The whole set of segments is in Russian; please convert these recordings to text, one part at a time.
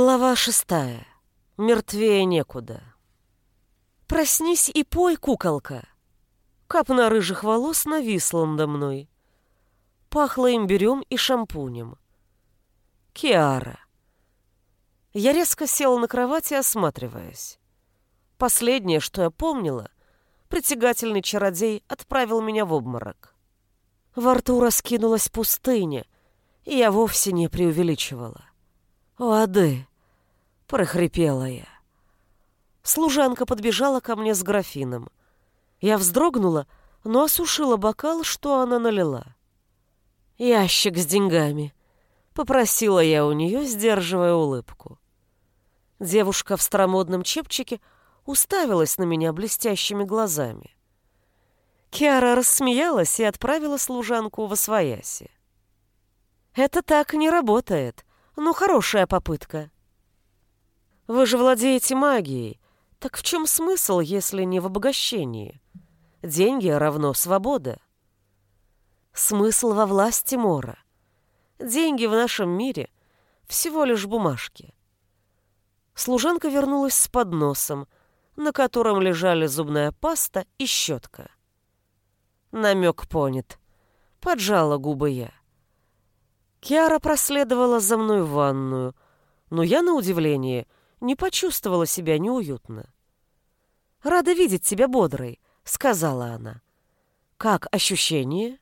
Глава шестая. Мертвее некуда. Проснись и пой, куколка. Капна рыжих волос нависла надо мной. Пахло имбирем и шампунем. Киара. Я резко села на кровати, осматриваясь. Последнее, что я помнила, притягательный чародей отправил меня в обморок. Во рту раскинулась пустыня, и я вовсе не преувеличивала. «Воды!» — прохрипела я. Служанка подбежала ко мне с графином. Я вздрогнула, но осушила бокал, что она налила. «Ящик с деньгами», — попросила я у нее, сдерживая улыбку. Девушка в старомодном чепчике уставилась на меня блестящими глазами. Киара рассмеялась и отправила служанку в освояси. «Это так не работает. Ну, хорошая попытка». «Вы же владеете магией. Так в чем смысл, если не в обогащении? Деньги равно свобода». Смысл во власти Мора. Деньги в нашем мире — всего лишь бумажки. Служанка вернулась с подносом, на котором лежали зубная паста и щетка. Намек понят. Поджала губы я. Киара проследовала за мной в ванную, но я, на удивление, не почувствовала себя неуютно. «Рада видеть тебя бодрой», — сказала она. «Как ощущение?»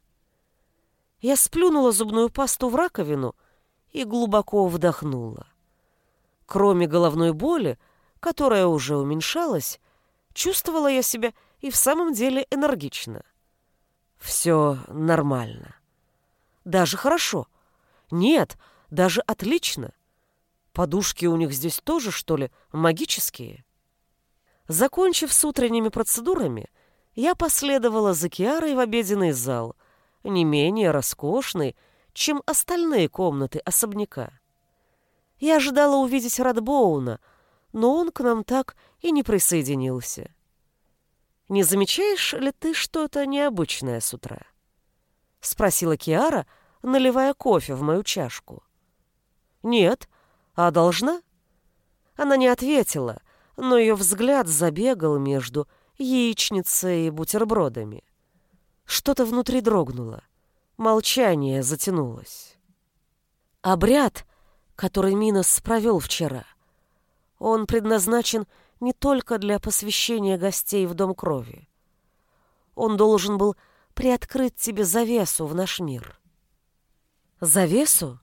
Я сплюнула зубную пасту в раковину и глубоко вдохнула. Кроме головной боли, которая уже уменьшалась, чувствовала я себя и в самом деле энергично. Все нормально. Даже хорошо. Нет, даже отлично. Подушки у них здесь тоже, что ли, магические? Закончив с утренними процедурами, я последовала за Киарой в обеденный зал, не менее роскошный, чем остальные комнаты особняка. Я ожидала увидеть Радбоуна, но он к нам так и не присоединился. «Не замечаешь ли ты что-то необычное с утра?» — спросила Киара, наливая кофе в мою чашку. «Нет, а должна?» Она не ответила, но ее взгляд забегал между яичницей и бутербродами. Что-то внутри дрогнуло. Молчание затянулось. Обряд, который Минос провел вчера. Он предназначен не только для посвящения гостей в Дом Крови. Он должен был приоткрыть тебе завесу в наш мир. Завесу?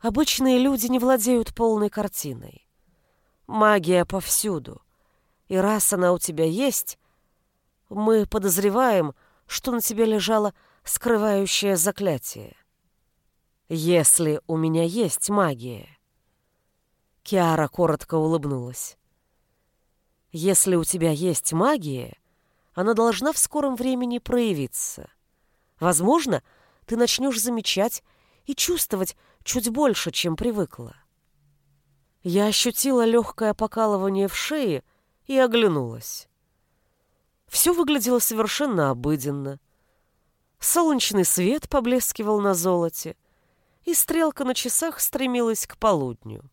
Обычные люди не владеют полной картиной. Магия повсюду. И раз она у тебя есть, мы подозреваем, что на тебе лежало скрывающее заклятие. Если у меня есть магия. Киара коротко улыбнулась. Если у тебя есть магия, она должна в скором времени проявиться. Возможно, ты начнешь замечать и чувствовать чуть больше, чем привыкла. Я ощутила легкое покалывание в шее и оглянулась. Все выглядело совершенно обыденно. Солнечный свет поблескивал на золоте, и стрелка на часах стремилась к полудню.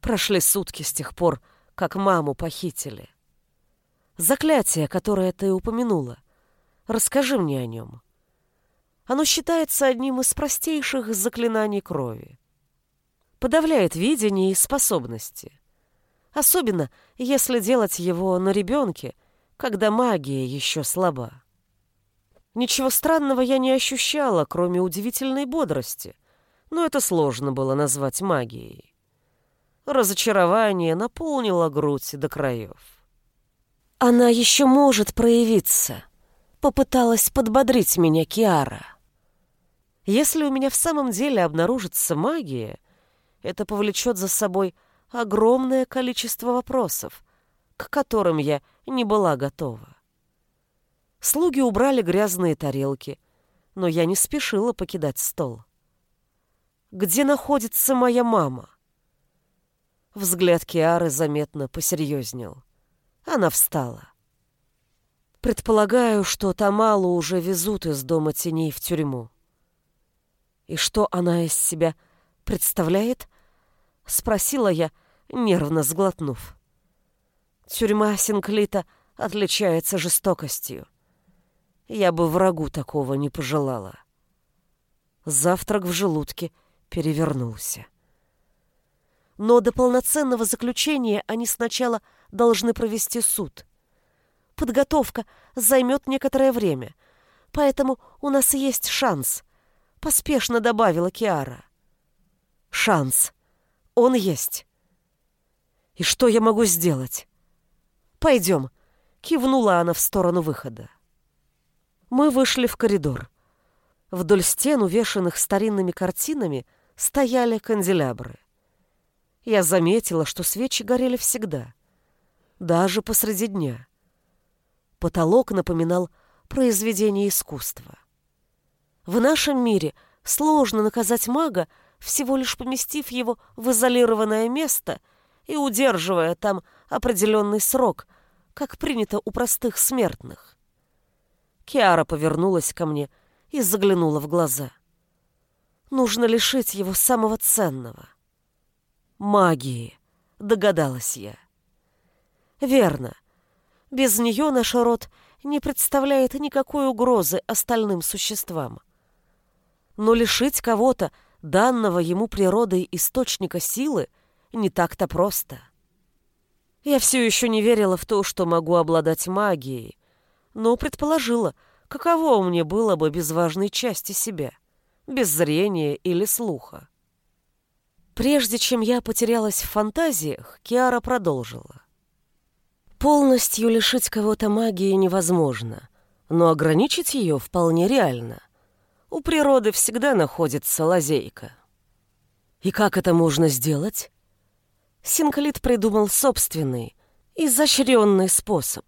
Прошли сутки с тех пор, как маму похитили. Заклятие, которое ты упомянула, расскажи мне о нем. Оно считается одним из простейших заклинаний крови. Подавляет видение и способности. Особенно, если делать его на ребенке, когда магия еще слаба. Ничего странного я не ощущала, кроме удивительной бодрости, но это сложно было назвать магией. Разочарование наполнило грудь до краев. «Она еще может проявиться», — попыталась подбодрить меня Киара. «Если у меня в самом деле обнаружится магия, это повлечет за собой огромное количество вопросов, к которым я не была готова. Слуги убрали грязные тарелки, но я не спешила покидать стол. «Где находится моя мама?» Взгляд Киары заметно посерьезнел. Она встала. «Предполагаю, что Тамалу уже везут из дома теней в тюрьму. И что она из себя представляет?» — Спросила я, нервно сглотнув. Тюрьма Синклита отличается жестокостью. Я бы врагу такого не пожелала. Завтрак в желудке перевернулся. Но до полноценного заключения они сначала должны провести суд. Подготовка займет некоторое время, поэтому у нас есть шанс, поспешно добавила Киара. Шанс. Он есть. И что я могу сделать? Пойдем, кивнула она в сторону выхода. Мы вышли в коридор. Вдоль стен, увешанных старинными картинами, стояли канделябры. Я заметила, что свечи горели всегда, даже посреди дня. Потолок напоминал произведение искусства. В нашем мире сложно наказать мага, всего лишь поместив его в изолированное место и удерживая там определенный срок, как принято у простых смертных. Киара повернулась ко мне и заглянула в глаза. Нужно лишить его самого ценного. Магии, догадалась я. Верно. Без нее наш род не представляет никакой угрозы остальным существам. Но лишить кого-то, данного ему природой источника силы, не так-то просто. Я все еще не верила в то, что могу обладать магией, но предположила, каково мне было бы без важной части себя, без зрения или слуха. Прежде чем я потерялась в фантазиях, Киара продолжила. Полностью лишить кого-то магии невозможно, но ограничить ее вполне реально. У природы всегда находится лазейка. И как это можно сделать? Синклит придумал собственный, изощренный способ.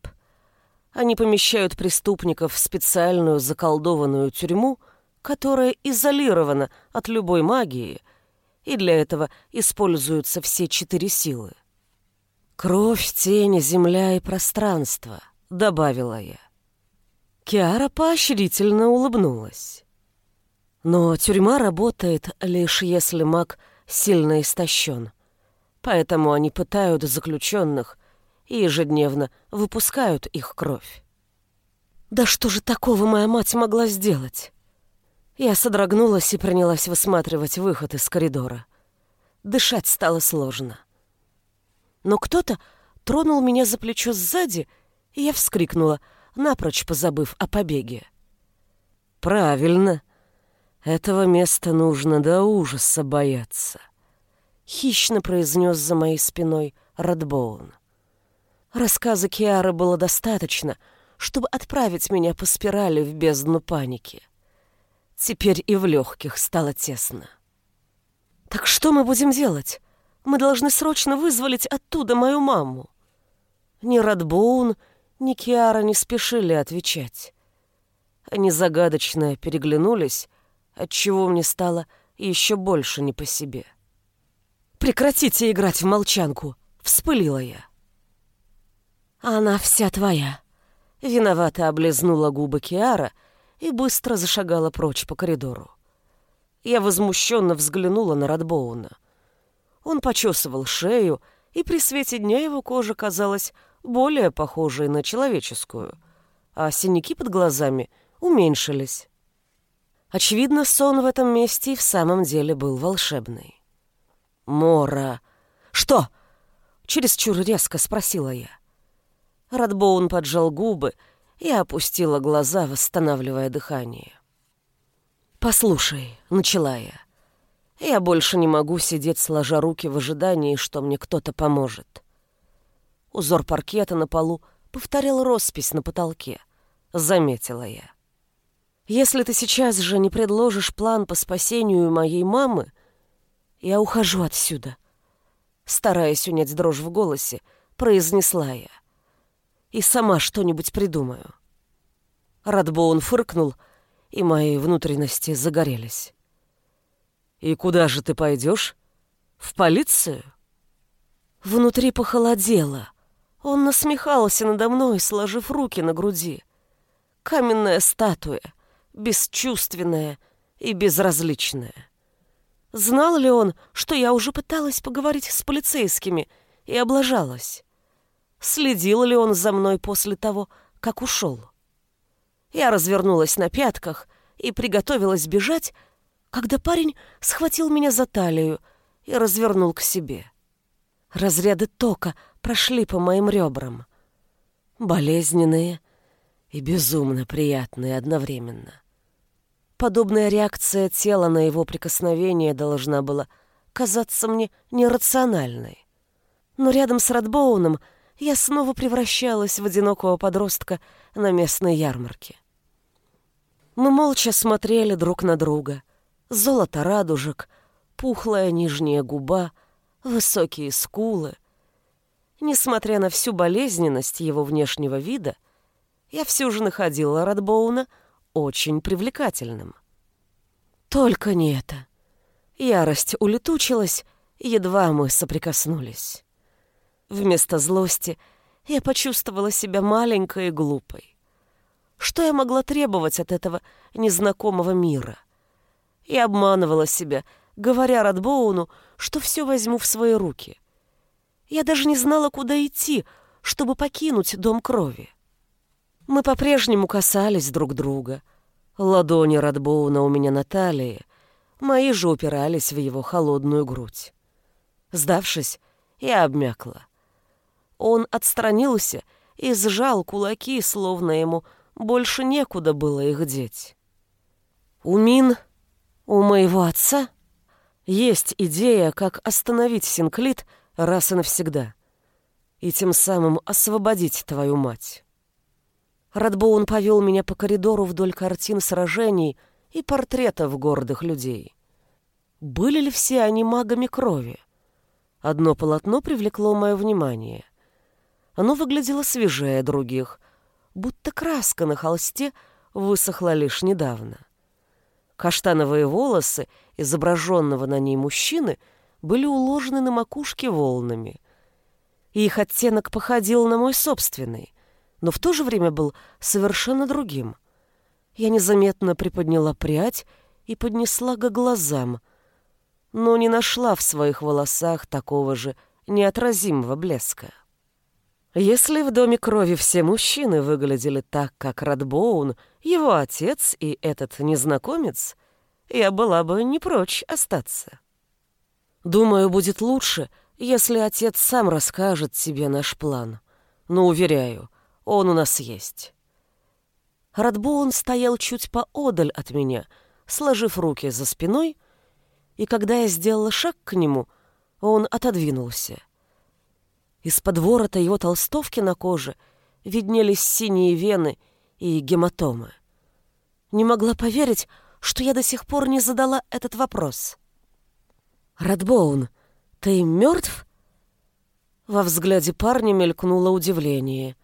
Они помещают преступников в специальную заколдованную тюрьму, которая изолирована от любой магии, и для этого используются все четыре силы. «Кровь, тень, земля и пространство», — добавила я. Киара поощрительно улыбнулась. Но тюрьма работает лишь если маг сильно истощен. Поэтому они пытают заключенных и ежедневно выпускают их кровь. Да что же такого моя мать могла сделать? Я содрогнулась и принялась высматривать выход из коридора. Дышать стало сложно но кто-то тронул меня за плечо сзади, и я вскрикнула, напрочь позабыв о побеге. «Правильно. Этого места нужно до ужаса бояться», — хищно произнес за моей спиной Радбоун. Рассказа Киары было достаточно, чтобы отправить меня по спирали в бездну паники. Теперь и в легких стало тесно. «Так что мы будем делать?» Мы должны срочно вызволить оттуда мою маму. Ни Радбоун, ни Киара не спешили отвечать. Они загадочно переглянулись, отчего мне стало еще больше не по себе. «Прекратите играть в молчанку!» — вспылила я. «Она вся твоя!» Виновато облизнула губы Киара и быстро зашагала прочь по коридору. Я возмущенно взглянула на Радбоуна. Он почесывал шею, и при свете дня его кожа казалась более похожей на человеческую, а синяки под глазами уменьшились. Очевидно, сон в этом месте и в самом деле был волшебный. «Мора!» «Что?» — чересчур резко спросила я. Радбоун поджал губы и опустила глаза, восстанавливая дыхание. «Послушай», — начала я, я больше не могу сидеть сложа руки в ожидании, что мне кто-то поможет. Узор паркета на полу повторял роспись на потолке. Заметила я. Если ты сейчас же не предложишь план по спасению моей мамы, я ухожу отсюда. Стараясь унять дрожь в голосе, произнесла я. И сама что-нибудь придумаю. Радбоун фыркнул, и мои внутренности загорелись. «И куда же ты пойдешь? В полицию?» Внутри похолодело. Он насмехался надо мной, сложив руки на груди. Каменная статуя, бесчувственная и безразличная. Знал ли он, что я уже пыталась поговорить с полицейскими и облажалась? Следил ли он за мной после того, как ушел? Я развернулась на пятках и приготовилась бежать, когда парень схватил меня за талию и развернул к себе. Разряды тока прошли по моим ребрам. Болезненные и безумно приятные одновременно. Подобная реакция тела на его прикосновение должна была казаться мне нерациональной. Но рядом с Радбоуном я снова превращалась в одинокого подростка на местной ярмарке. Мы молча смотрели друг на друга. Золото радужек, пухлая нижняя губа, высокие скулы. Несмотря на всю болезненность его внешнего вида, я все же находила Радбоуна очень привлекательным. Только не это. Ярость улетучилась, едва мы соприкоснулись. Вместо злости я почувствовала себя маленькой и глупой. Что я могла требовать от этого незнакомого мира? Я обманывала себя, говоря Радбоуну, что все возьму в свои руки. Я даже не знала, куда идти, чтобы покинуть дом крови. Мы по-прежнему касались друг друга. Ладони Радбоуна у меня на талии, мои же упирались в его холодную грудь. Сдавшись, я обмякла. Он отстранился и сжал кулаки, словно ему больше некуда было их деть. У Мин, у моего отца, есть идея, как остановить Синклит раз и навсегда и тем самым освободить твою мать. Радбоун повел меня по коридору вдоль картин сражений и портретов гордых людей. Были ли все они магами крови? Одно полотно привлекло мое внимание. Оно выглядело свежее других, будто краска на холсте высохла лишь недавно. Каштановые волосы изображенного на ней мужчины были уложены на макушке волнами. Их оттенок походил на мой собственный но в то же время был совершенно другим. Я незаметно приподняла прядь и поднесла к глазам, но не нашла в своих волосах такого же неотразимого блеска. Если в доме крови все мужчины выглядели так, как Радбоун, его отец и этот незнакомец, я была бы не прочь остаться. Думаю, будет лучше, если отец сам расскажет тебе наш план. Но, уверяю, он у нас есть. Радбоун стоял чуть поодаль от меня, сложив руки за спиной, и когда я сделала шаг к нему, он отодвинулся. Из-под ворота его толстовки на коже виднелись синие вены и гематомы. Не могла поверить, что я до сих пор не задала этот вопрос. «Радбоун, ты мертв?» Во взгляде парня мелькнуло удивление —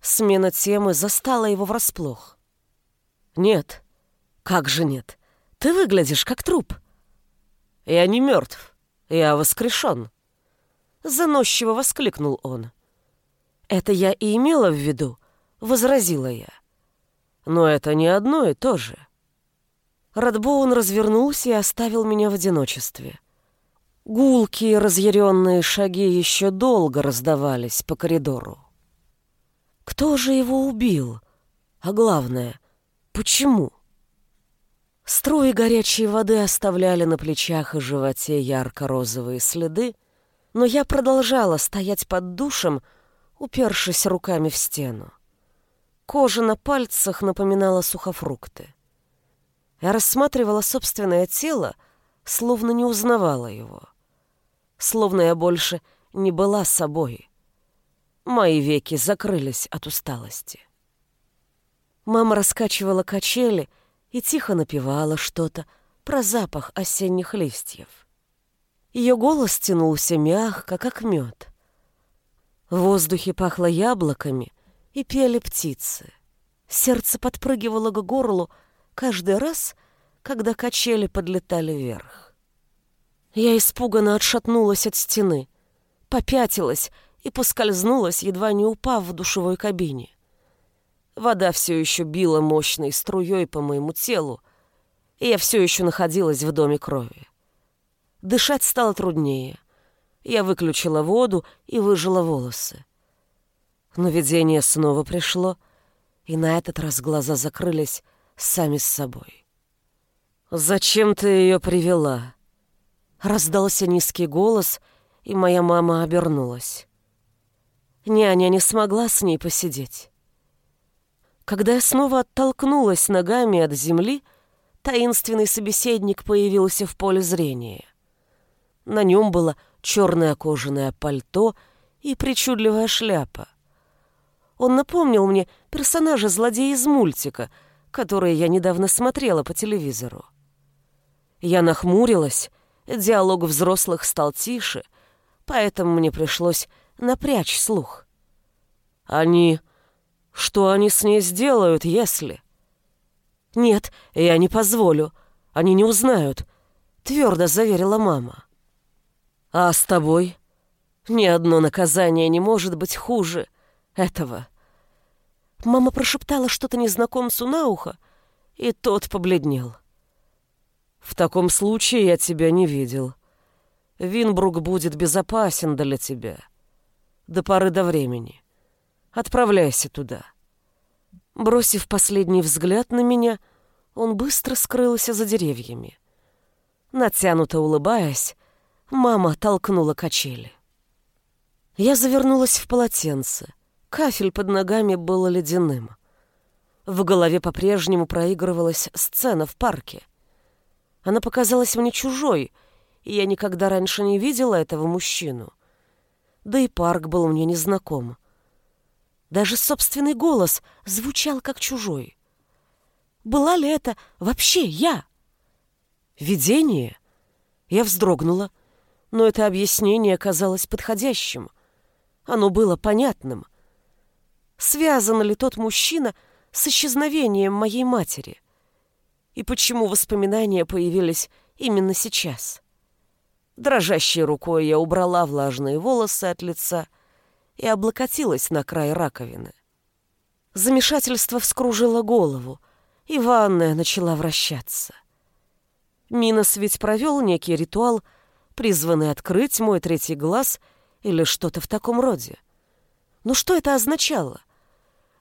Смена темы застала его врасплох. «Нет. Как же нет? Ты выглядишь как труп». «Я не мертв. Я воскрешен». Заносчиво воскликнул он. «Это я и имела в виду», — возразила я. «Но это не одно и то же». Радбоун развернулся и оставил меня в одиночестве. Гулкие разъяренные шаги еще долго раздавались по коридору. Кто же его убил? А главное, почему? Струи горячей воды оставляли на плечах и животе ярко-розовые следы, но я продолжала стоять под душем, упершись руками в стену. Кожа на пальцах напоминала сухофрукты. Я рассматривала собственное тело, словно не узнавала его. Словно я больше не была собой. Мои веки закрылись от усталости. Мама раскачивала качели и тихо напевала что-то про запах осенних листьев. Ее голос тянулся мягко, как мед. В воздухе пахло яблоками и пели птицы. Сердце подпрыгивало к горлу каждый раз, когда качели подлетали вверх. Я испуганно отшатнулась от стены, попятилась и поскользнулась, едва не упав в душевой кабине. Вода все еще била мощной струей по моему телу, и я все еще находилась в доме крови. Дышать стало труднее. Я выключила воду и выжила волосы. Но видение снова пришло, и на этот раз глаза закрылись сами с собой. «Зачем ты ее привела?» Раздался низкий голос, и моя мама обернулась. Няня не смогла с ней посидеть. Когда я снова оттолкнулась ногами от земли, таинственный собеседник появился в поле зрения. На нем было черное кожаное пальто и причудливая шляпа. Он напомнил мне персонажа злодея из мультика, который я недавно смотрела по телевизору. Я нахмурилась, диалог взрослых стал тише, поэтому мне пришлось напрячь слух. Они... Что они с ней сделают, если... Нет, я не позволю. Они не узнают, твердо заверила мама. А с тобой? Ни одно наказание не может быть хуже этого. Мама прошептала что-то незнакомцу на ухо, и тот побледнел. В таком случае я тебя не видел. Винбрук будет безопасен для тебя. До поры до времени. Отправляйся туда. Бросив последний взгляд на меня, он быстро скрылся за деревьями. Натянуто улыбаясь, мама толкнула качели. Я завернулась в полотенце. Кафель под ногами был ледяным. В голове по-прежнему проигрывалась сцена в парке. Она показалась мне чужой, и я никогда раньше не видела этого мужчину. Да и парк был мне незнаком. Даже собственный голос звучал как чужой. Была ли это вообще я? Видение? Я вздрогнула, но это объяснение казалось подходящим. Оно было понятным. Связан ли тот мужчина с исчезновением моей матери? И почему воспоминания появились именно сейчас? Дрожащей рукой я убрала влажные волосы от лица и облокотилась на край раковины. Замешательство вскружило голову, и ванная начала вращаться. Минос ведь провел некий ритуал, призванный открыть мой третий глаз или что-то в таком роде. Но что это означало?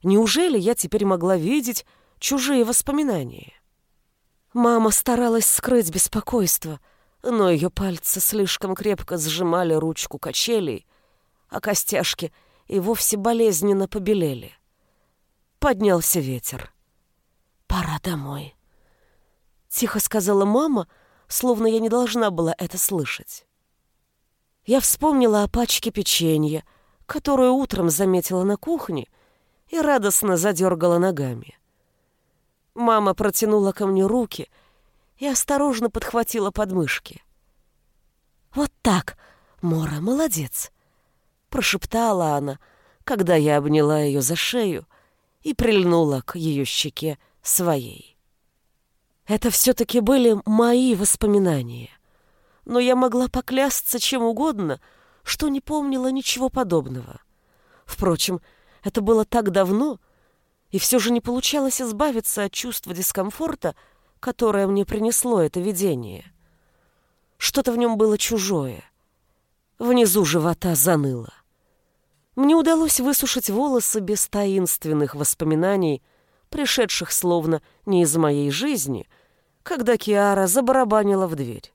Неужели я теперь могла видеть чужие воспоминания? Мама старалась скрыть беспокойство, но ее пальцы слишком крепко сжимали ручку качелей, а костяшки и вовсе болезненно побелели. Поднялся ветер. «Пора домой», — тихо сказала мама, словно я не должна была это слышать. Я вспомнила о пачке печенья, которую утром заметила на кухне, и радостно задергала ногами. Мама протянула ко мне руки и осторожно подхватила подмышки. «Вот так, Мора, молодец!» — прошептала она, когда я обняла ее за шею и прильнула к ее щеке своей. Это все-таки были мои воспоминания, но я могла поклясться чем угодно, что не помнила ничего подобного. Впрочем, это было так давно, и все же не получалось избавиться от чувства дискомфорта, которое мне принесло это видение. Что-то в нем было чужое. Внизу живота заныло. Мне удалось высушить волосы без таинственных воспоминаний, пришедших словно не из моей жизни, когда Киара забарабанила в дверь.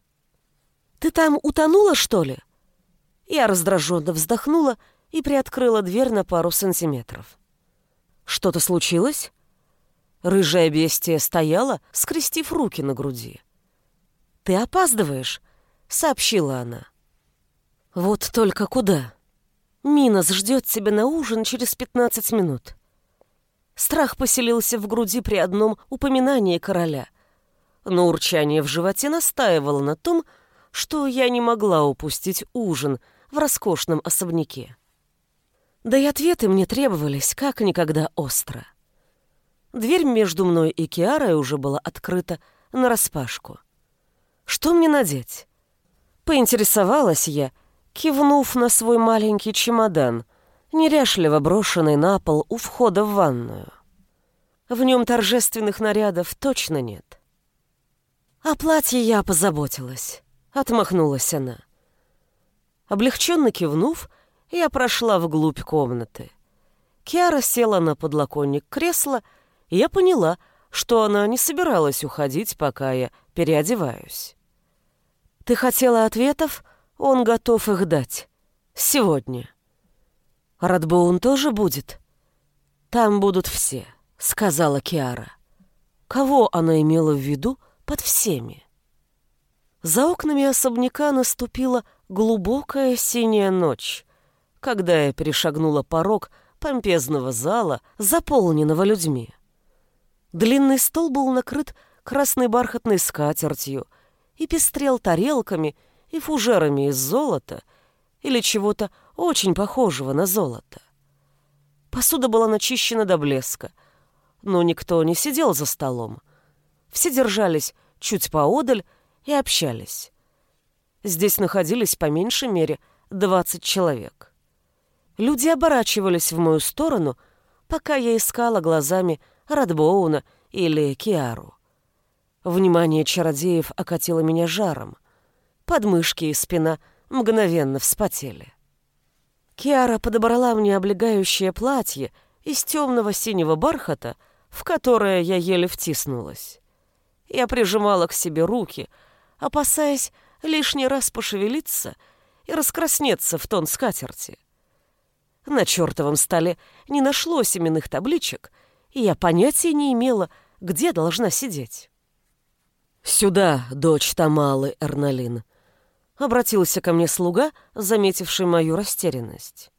«Ты там утонула, что ли?» Я раздраженно вздохнула и приоткрыла дверь на пару сантиметров. Что-то случилось? Рыжая бестия стояла, скрестив руки на груди. «Ты опаздываешь», — сообщила она. «Вот только куда? Минос ждет тебя на ужин через пятнадцать минут». Страх поселился в груди при одном упоминании короля, но урчание в животе настаивало на том, что я не могла упустить ужин в роскошном особняке. Да и ответы мне требовались как никогда остро. Дверь между мной и Киарой уже была открыта нараспашку. Что мне надеть? Поинтересовалась я, кивнув на свой маленький чемодан, неряшливо брошенный на пол у входа в ванную. В нем торжественных нарядов точно нет. О платье я позаботилась. Отмахнулась она. Облегченно кивнув, я прошла вглубь комнаты. Киара села на подлоконник кресла, и я поняла, что она не собиралась уходить, пока я переодеваюсь. «Ты хотела ответов? Он готов их дать. Сегодня». «Радбоун тоже будет?» «Там будут все», — сказала Киара. Кого она имела в виду под всеми? За окнами особняка наступила глубокая синяя ночь, когда я перешагнула порог помпезного зала, заполненного людьми. Длинный стол был накрыт красной бархатной скатертью и пестрел тарелками и фужерами из золота или чего-то очень похожего на золото. Посуда была начищена до блеска, но никто не сидел за столом. Все держались чуть поодаль и общались. Здесь находились по меньшей мере двадцать человек. Люди оборачивались в мою сторону, пока я искала глазами Радбоуна или Киару. Внимание чародеев окатило меня жаром. Подмышки и спина мгновенно вспотели. Киара подобрала мне облегающее платье из темного синего бархата, в которое я еле втиснулась. Я прижимала к себе руки, опасаясь лишний раз пошевелиться и раскраснеться в тон скатерти. На чертовом столе не нашлось именных табличек, и я понятия не имела, где должна сидеть. «Сюда, дочь Тамалы Эрналин», — обратился ко мне слуга, заметивший мою растерянность.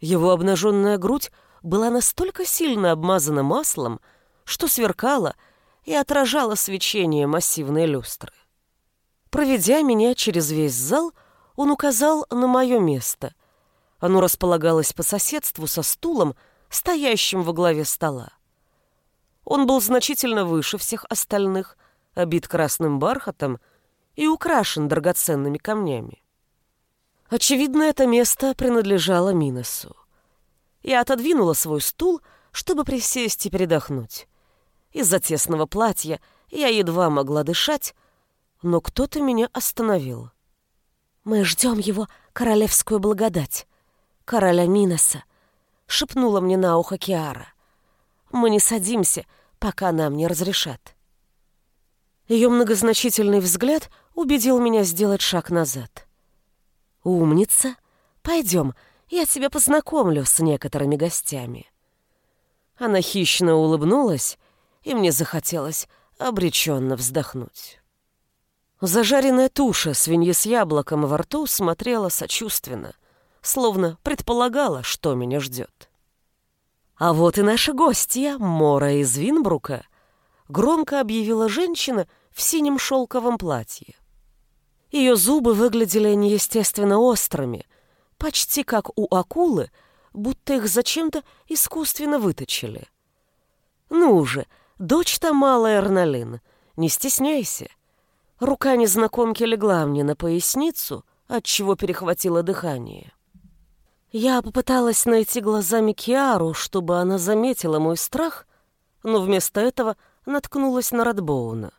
Его обнаженная грудь была настолько сильно обмазана маслом, что сверкала и отражала свечение массивной люстры. Проведя меня через весь зал, он указал на мое место. Оно располагалось по соседству со стулом, стоящим во главе стола. Он был значительно выше всех остальных, обит красным бархатом и украшен драгоценными камнями. Очевидно, это место принадлежало Миносу. Я отодвинула свой стул, чтобы присесть и передохнуть. Из-за тесного платья я едва могла дышать, но кто-то меня остановил. «Мы ждем его королевскую благодать, короля Миноса», — шепнула мне на ухо Киара. «Мы не садимся, пока нам не разрешат». Ее многозначительный взгляд убедил меня сделать шаг назад. «Умница! Пойдем, я тебя познакомлю с некоторыми гостями». Она хищно улыбнулась, и мне захотелось обреченно вздохнуть. Зажаренная туша свиньи с яблоком во рту смотрела сочувственно, словно предполагала, что меня ждет. «А вот и наша гостья, Мора из Винбрука», — громко объявила женщина в синем шелковом платье. Ее зубы выглядели неестественно острыми, почти как у акулы, будто их зачем-то искусственно выточили. «Ну же, дочь-то малая Эрналин, не стесняйся», Рука незнакомки легла мне на поясницу, отчего перехватило дыхание. Я попыталась найти глазами Киару, чтобы она заметила мой страх, но вместо этого наткнулась на Радбоуна.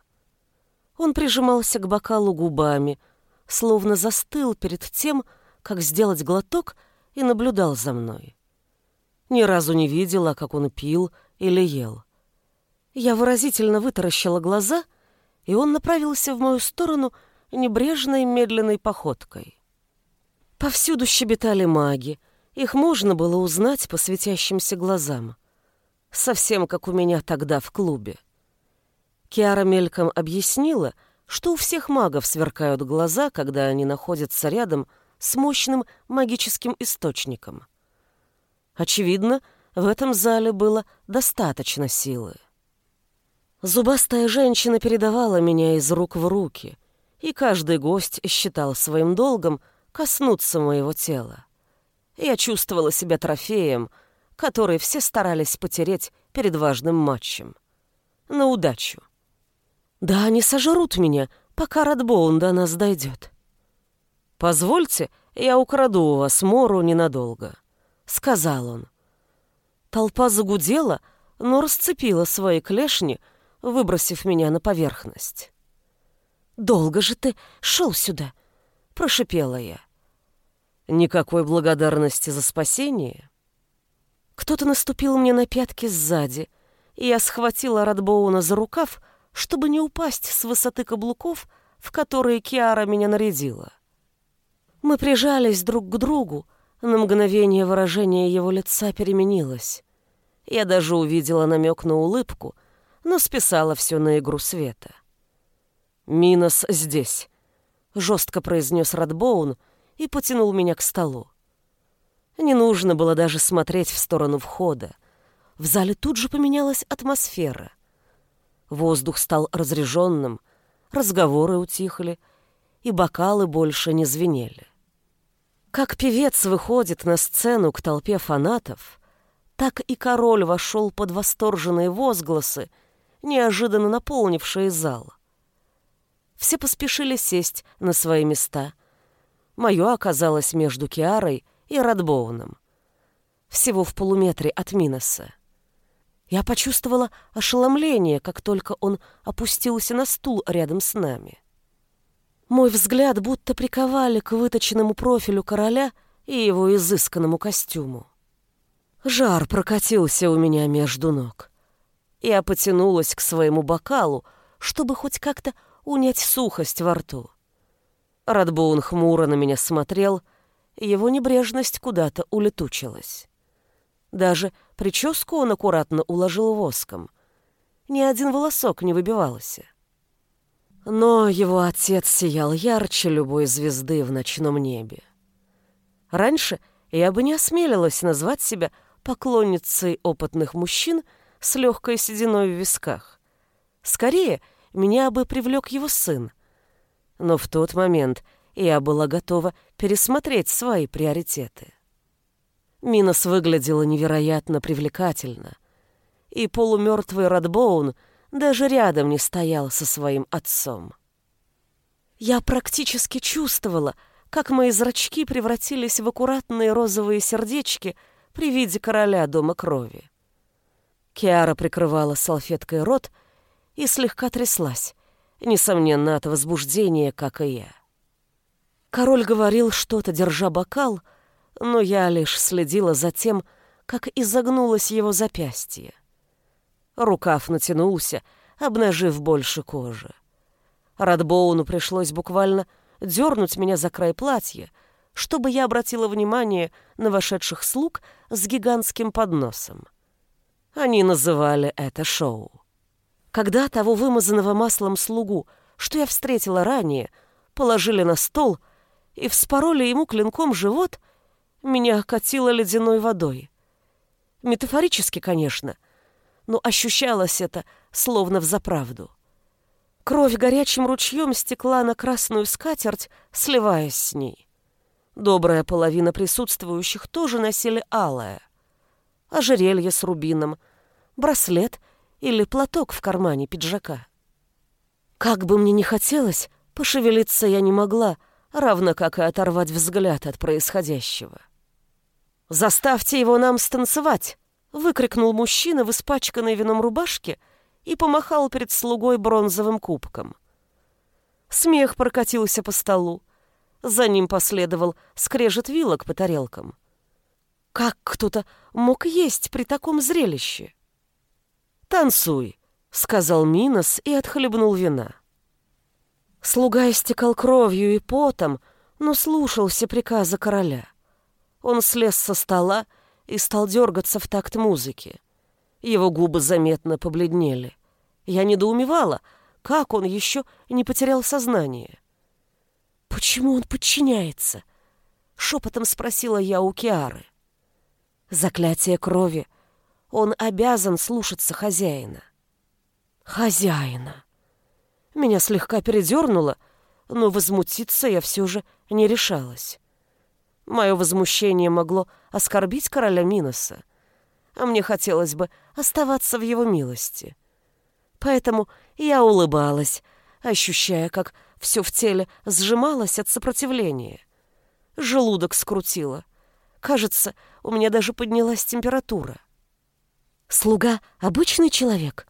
Он прижимался к бокалу губами, словно застыл перед тем, как сделать глоток, и наблюдал за мной. Ни разу не видела, как он пил или ел. Я выразительно вытаращила глаза — и он направился в мою сторону небрежной медленной походкой. Повсюду щебетали маги, их можно было узнать по светящимся глазам. Совсем как у меня тогда в клубе. Киара мельком объяснила, что у всех магов сверкают глаза, когда они находятся рядом с мощным магическим источником. Очевидно, в этом зале было достаточно силы. Зубастая женщина передавала меня из рук в руки, и каждый гость считал своим долгом коснуться моего тела. Я чувствовала себя трофеем, который все старались потереть перед важным матчем. На удачу. Да, они сожрут меня, пока Радбоун до нас дойдет. «Позвольте, я украду у вас Мору ненадолго», — сказал он. Толпа загудела, но расцепила свои клешни — выбросив меня на поверхность. «Долго же ты шел сюда?» — прошипела я. «Никакой благодарности за спасение?» Кто-то наступил мне на пятки сзади, и я схватила Радбоуна за рукав, чтобы не упасть с высоты каблуков, в которые Киара меня нарядила. Мы прижались друг к другу, на мгновение выражение его лица переменилось. Я даже увидела намек на улыбку, но списала все на игру света. «Минос здесь», — жестко произнес Радбоун и потянул меня к столу. Не нужно было даже смотреть в сторону входа. В зале тут же поменялась атмосфера. Воздух стал разреженным, разговоры утихли, и бокалы больше не звенели. Как певец выходит на сцену к толпе фанатов, так и король вошел под восторженные возгласы, неожиданно наполнившие зал. Все поспешили сесть на свои места. Мое оказалось между Киарой и Радбоуном. Всего в полуметре от Миноса. Я почувствовала ошеломление, как только он опустился на стул рядом с нами. Мой взгляд будто приковали к выточенному профилю короля и его изысканному костюму. Жар прокатился у меня между ног. Я потянулась к своему бокалу, чтобы хоть как-то унять сухость во рту. Радбоун хмуро на меня смотрел, его небрежность куда-то улетучилась. Даже прическу он аккуратно уложил воском. Ни один волосок не выбивался. Но его отец сиял ярче любой звезды в ночном небе. Раньше я бы не осмелилась назвать себя поклонницей опытных мужчин с легкой сединой в висках. Скорее, меня бы привлек его сын. Но в тот момент я была готова пересмотреть свои приоритеты. Минос выглядела невероятно привлекательно, и полумертвый Радбоун — даже рядом не стоял со своим отцом. Я практически чувствовала, как мои зрачки превратились в аккуратные розовые сердечки при виде короля дома крови. Киара прикрывала салфеткой рот и слегка тряслась, несомненно, от возбуждения, как и я. Король говорил что-то, держа бокал, но я лишь следила за тем, как изогнулось его запястье. Рукав натянулся, обнажив больше кожи. Радбоуну пришлось буквально дернуть меня за край платья, чтобы я обратила внимание на вошедших слуг с гигантским подносом. Они называли это шоу. Когда того вымазанного маслом слугу, что я встретила ранее, положили на стол и вспороли ему клинком живот, меня окатило ледяной водой. Метафорически, конечно, но ощущалось это словно в заправду. Кровь горячим ручьем стекла на красную скатерть, сливаясь с ней. Добрая половина присутствующих тоже носили алое. Ожерелье с рубином, браслет или платок в кармане пиджака. Как бы мне ни хотелось, пошевелиться я не могла, равно как и оторвать взгляд от происходящего. «Заставьте его нам станцевать!» выкрикнул мужчина в испачканной вином рубашке и помахал перед слугой бронзовым кубком. Смех прокатился по столу. За ним последовал скрежет вилок по тарелкам. Как кто-то мог есть при таком зрелище? «Танцуй», — сказал Минос и отхлебнул вина. Слуга истекал кровью и потом, но слушался приказа короля. Он слез со стола и стал дергаться в такт музыки. Его губы заметно побледнели. Я недоумевала, как он еще не потерял сознание. «Почему он подчиняется?» — шепотом спросила я у Киары. «Заклятие крови. Он обязан слушаться хозяина». «Хозяина!» Меня слегка передернуло, но возмутиться я все же не решалась. Мое возмущение могло оскорбить короля Миноса, а мне хотелось бы оставаться в его милости. Поэтому я улыбалась, ощущая, как все в теле сжималось от сопротивления. Желудок скрутило. Кажется, у меня даже поднялась температура. «Слуга — обычный человек?»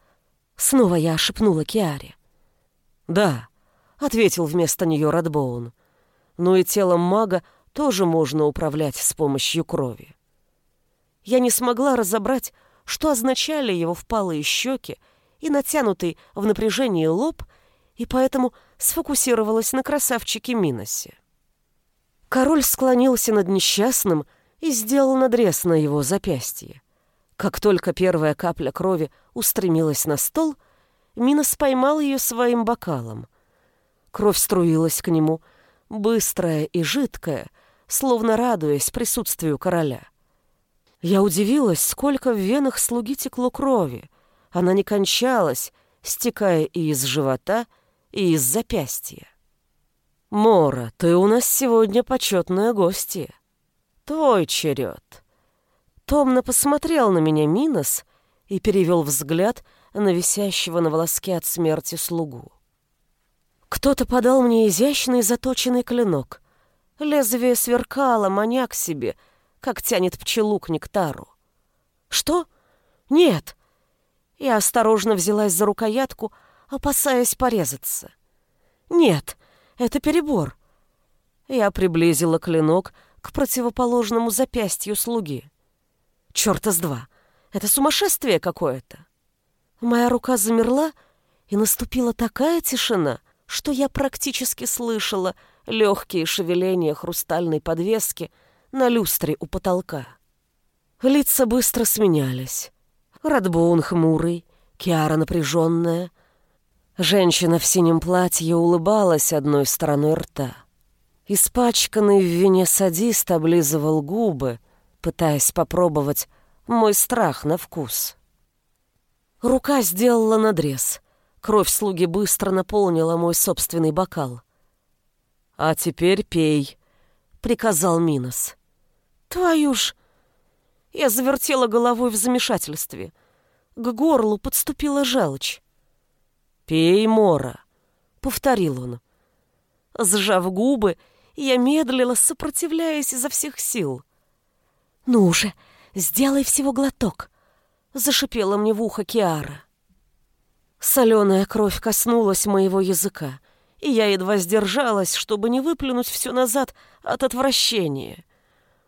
Снова я шепнула Киаре. «Да, — ответил вместо нее Радбоун. «Но и телом мага тоже можно управлять с помощью крови». Я не смогла разобрать, что означали его впалые щеки и натянутый в напряжении лоб, и поэтому сфокусировалась на красавчике Миносе. Король склонился над несчастным и сделал надрез на его запястье. Как только первая капля крови устремилась на стол, Минос поймал ее своим бокалом. Кровь струилась к нему, быстрая и жидкая, словно радуясь присутствию короля. Я удивилась, сколько в венах слуги текло крови. Она не кончалась, стекая и из живота, и из запястья. «Мора, ты у нас сегодня почетная гостья. Твой черед». Томно посмотрел на меня Минос и перевел взгляд на висящего на волоске от смерти слугу. Кто-то подал мне изящный заточенный клинок. Лезвие сверкало, маня к себе — как тянет пчелу к нектару. «Что? Нет!» Я осторожно взялась за рукоятку, опасаясь порезаться. «Нет, это перебор». Я приблизила клинок к противоположному запястью слуги. «Чёрта с два! Это сумасшествие какое-то!» Моя рука замерла, и наступила такая тишина, что я практически слышала легкие шевеления хрустальной подвески — на люстре у потолка. Лица быстро сменялись. Радбоун хмурый, Киара напряженная. Женщина в синем платье улыбалась одной стороной рта. Испачканный в вине садист облизывал губы, пытаясь попробовать мой страх на вкус. Рука сделала надрез. Кровь слуги быстро наполнила мой собственный бокал. «А теперь пей», — приказал Минос. «Твою ж!» Я завертела головой в замешательстве. К горлу подступила желчь. «Пей, Мора», — повторил он. Сжав губы, я медлила, сопротивляясь изо всех сил. «Ну же, сделай всего глоток», — зашипела мне в ухо Киара. Соленая кровь коснулась моего языка, и я едва сдержалась, чтобы не выплюнуть все назад от отвращения.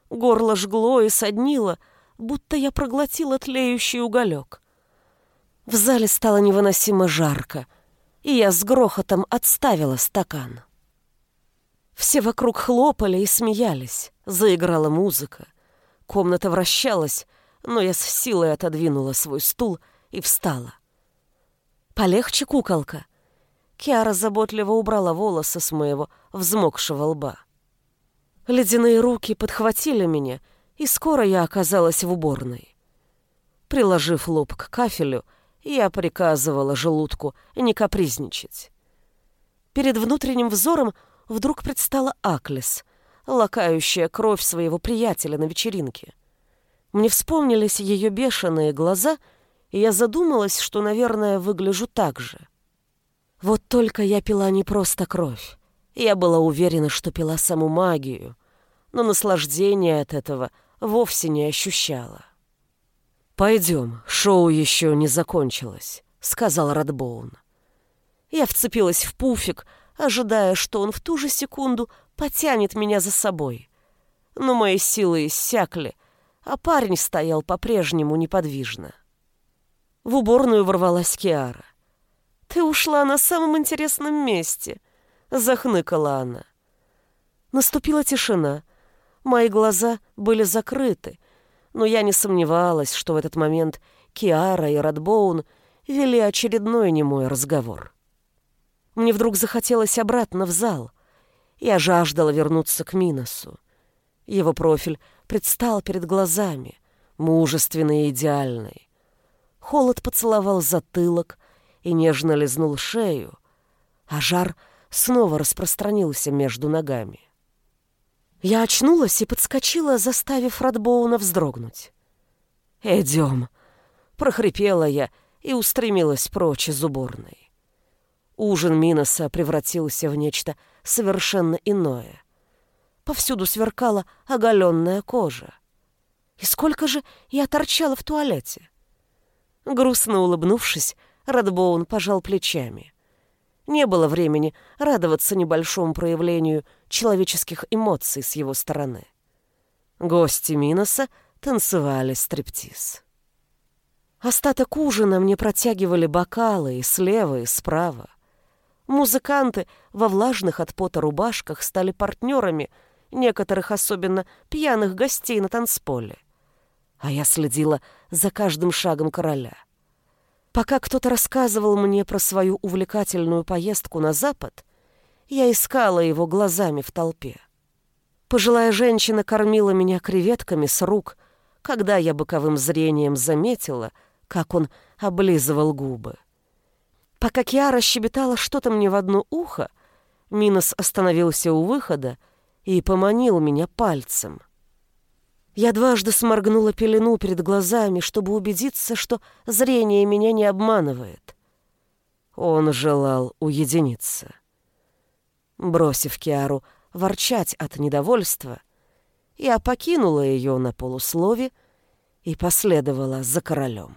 Горло жгло и соднило, будто я проглотила тлеющий уголек. В зале стало невыносимо жарко, и я с грохотом отставила стакан. Все вокруг хлопали и смеялись, заиграла музыка. Комната вращалась, но я с силой отодвинула свой стул и встала. «Полегче, куколка!» Киара заботливо убрала волосы с моего взмокшего лба. Ледяные руки подхватили меня, и скоро я оказалась в уборной. Приложив лоб к кафелю, я приказывала желудку не капризничать. Перед внутренним взором вдруг предстала Аклес, лакающая кровь своего приятеля на вечеринке. Мне вспомнились ее бешеные глаза, и я задумалась, что, наверное, выгляжу так же. Вот только я пила не просто кровь. Я была уверена, что пила саму магию, но наслаждения от этого вовсе не ощущала. «Пойдем, шоу еще не закончилось», — сказал Радбоун. Я вцепилась в пуфик, ожидая, что он в ту же секунду потянет меня за собой. Но мои силы иссякли, а парень стоял по-прежнему неподвижно. В уборную ворвалась Киара. «Ты ушла на самом интересном месте», — захныкала она. Наступила тишина. Мои глаза были закрыты, но я не сомневалась, что в этот момент Киара и Радбоун вели очередной немой разговор. Мне вдруг захотелось обратно в зал. Я жаждала вернуться к Миносу. Его профиль предстал перед глазами, мужественный и идеальный. Холод поцеловал затылок и нежно лизнул шею, а жар — снова распространился между ногами. Я очнулась и подскочила, заставив Радбоуна вздрогнуть. «Идем», — прохрипела я и устремилась прочь из уборной. Ужин Миноса превратился в нечто совершенно иное. Повсюду сверкала оголенная кожа. И сколько же я торчала в туалете? Грустно улыбнувшись, Радбоун пожал плечами. Не было времени радоваться небольшому проявлению человеческих эмоций с его стороны. Гости Миноса танцевали стриптиз. Остаток ужина мне протягивали бокалы и слева, и справа. Музыканты во влажных от пота рубашках стали партнерами некоторых особенно пьяных гостей на танцполе. А я следила за каждым шагом короля. Пока кто-то рассказывал мне про свою увлекательную поездку на запад, я искала его глазами в толпе. Пожилая женщина кормила меня креветками с рук, когда я боковым зрением заметила, как он облизывал губы. Пока Киара щебетала что-то мне в одно ухо, Минос остановился у выхода и поманил меня пальцем. Я дважды сморгнула пелену перед глазами, чтобы убедиться, что зрение меня не обманывает. Он желал уединиться. Бросив Киару ворчать от недовольства, я покинула ее на полуслове и последовала за королем.